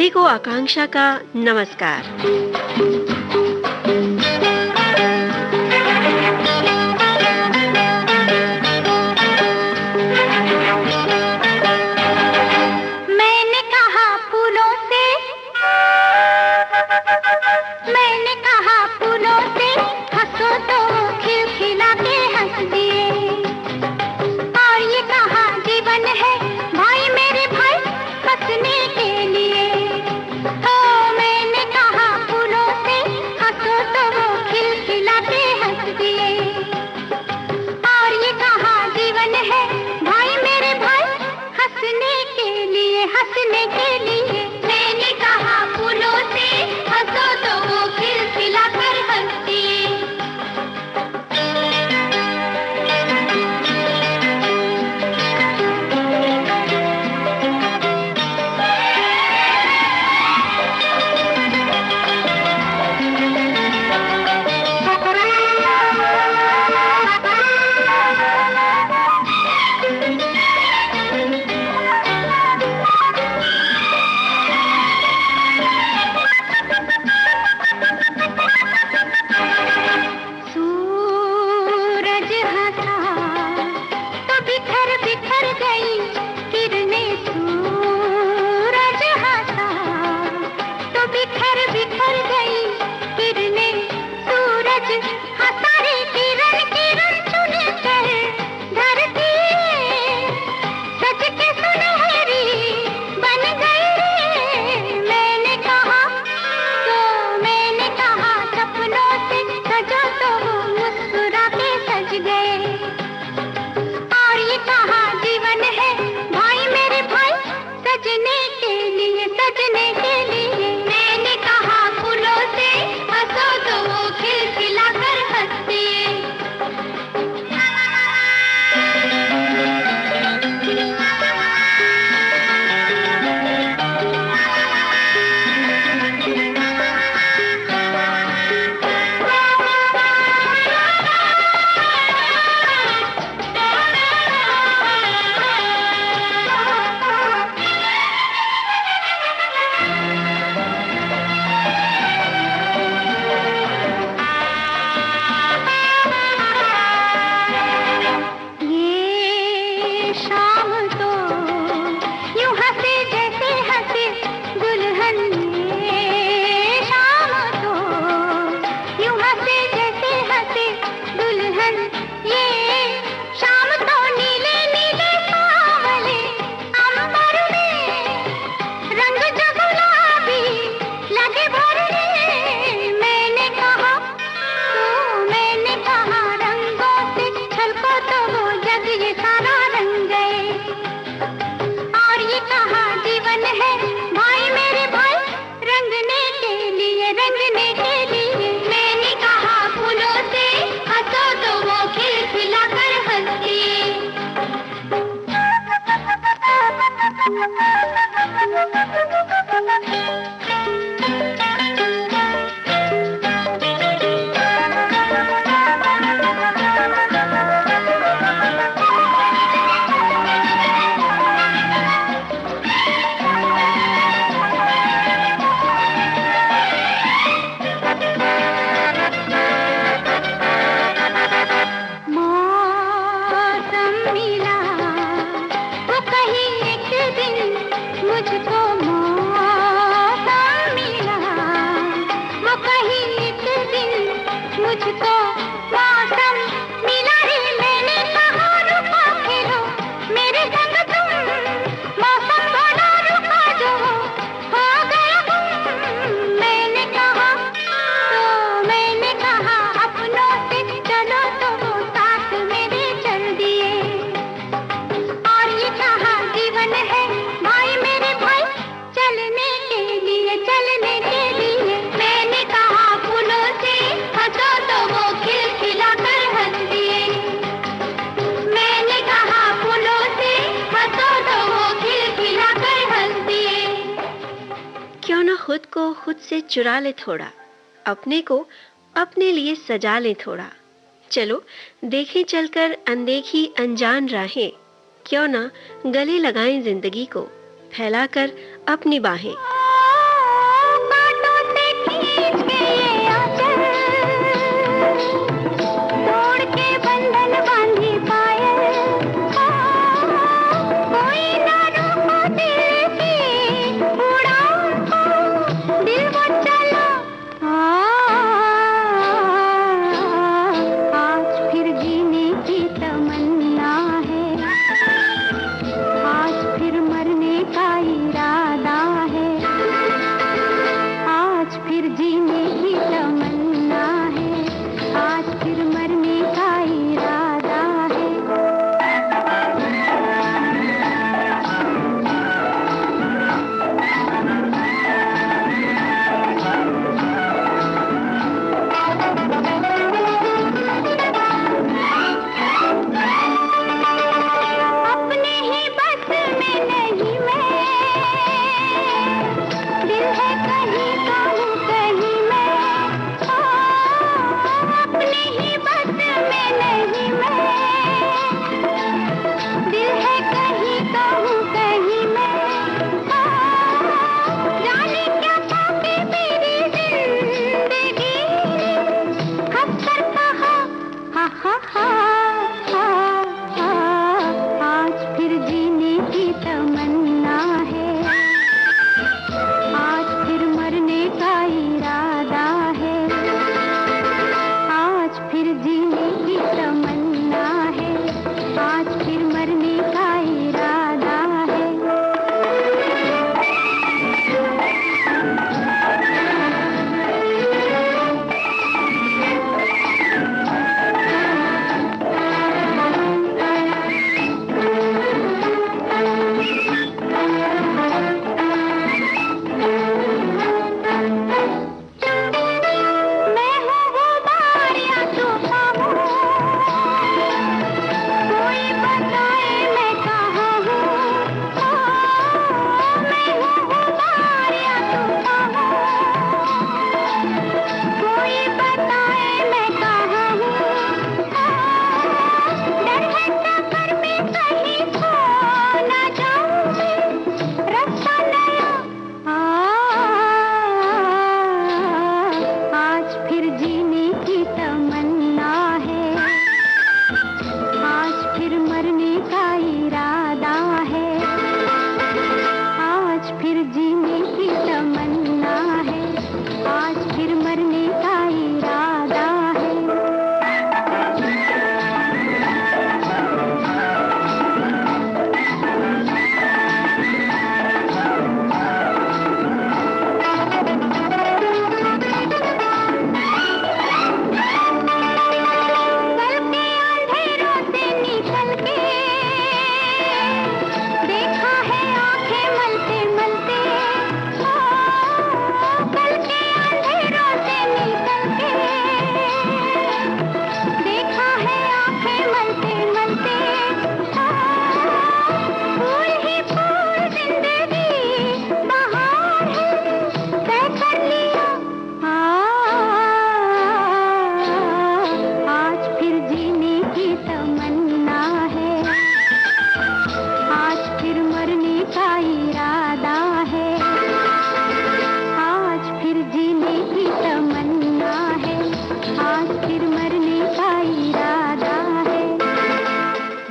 सभी को आकांक्षा का नमस्कार। खुद को खुद से चुरा ले थोड़ा, अपने को अपने लिए सजा ले थोड़ा। चलो, देखें चलकर अनदेखी अनजान राहें, क्यों ना गले लगाएँ ज़िंदगी को, फैलाकर अपनी बाहें।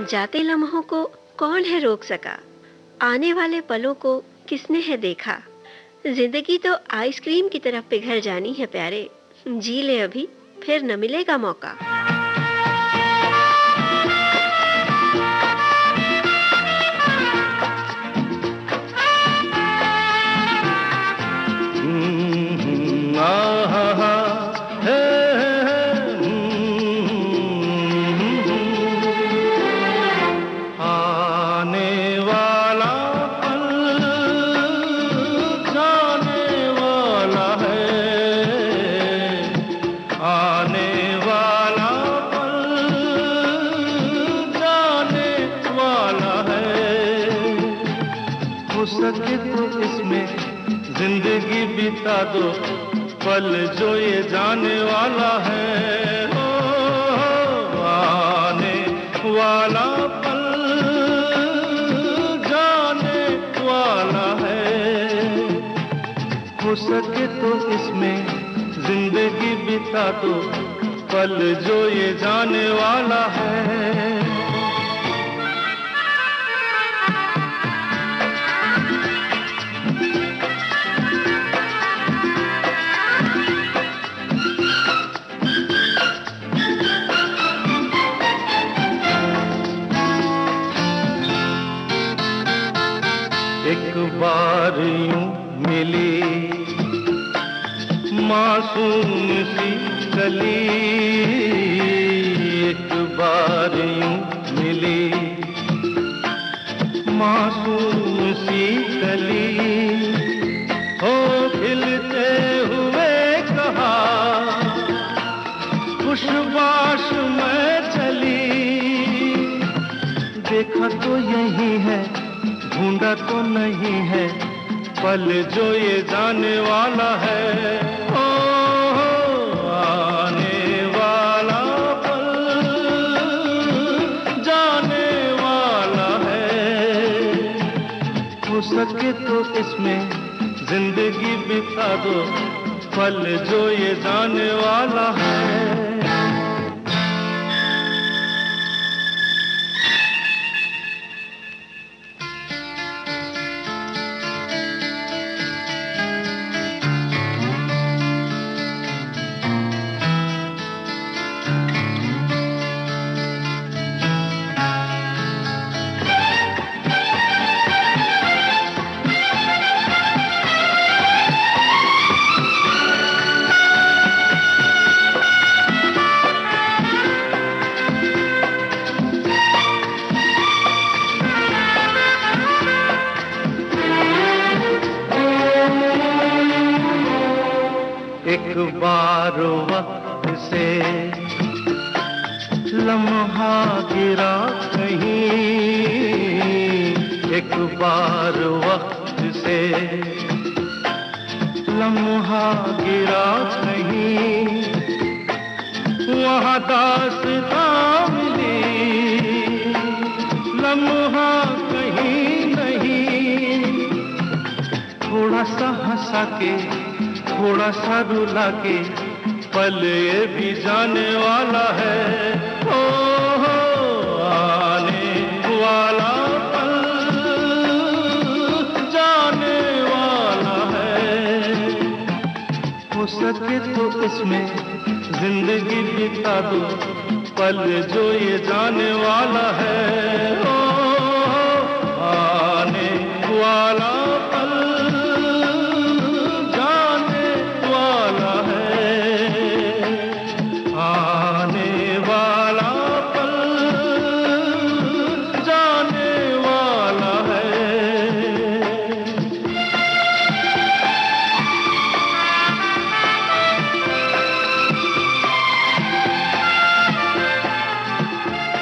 जाते लम्हों को कौन है रोक सका? आने वाले पलों को किसने है देखा? ज़िंदगी तो आइसक्रीम की तरफ़ पिघल जानी है प्यारे। जी ले अभी, फिर न मिलेगा मौका। बिता दो। पल जो ये जाने वाला है हो, आने वाला पल जाने वाला है। हो सके तो इसमें ज़िंदगी बिता दो। पल जो ये जाने वाला है बार यूँ मिली। मासूम सी कली एक बार यूँ मिली। मासूम सी कली हो खिलते हुए कहा। खुशबाश में चली। देखा तो यही है ढूंढा तो नहीं है पल जो ये जाने वाला है। ओ, आने वाला पल जाने वाला है। हो सके तो इसमें ज़िंदगी बिता दो पल जो ये जाने वाला है। गिरा कहीं एक बार वक्त से लम्हा गिरा कहीं वहाँ मिली लम्हा कहीं नहीं। थोड़ा सा हंसा के, थोड़ा सा रुला के, पल ये भी जाने वाला है, ओ सके तो इसमें ज़िंदगी बिता दो। पल जो ये जाने वाला है, ओ, आने वाला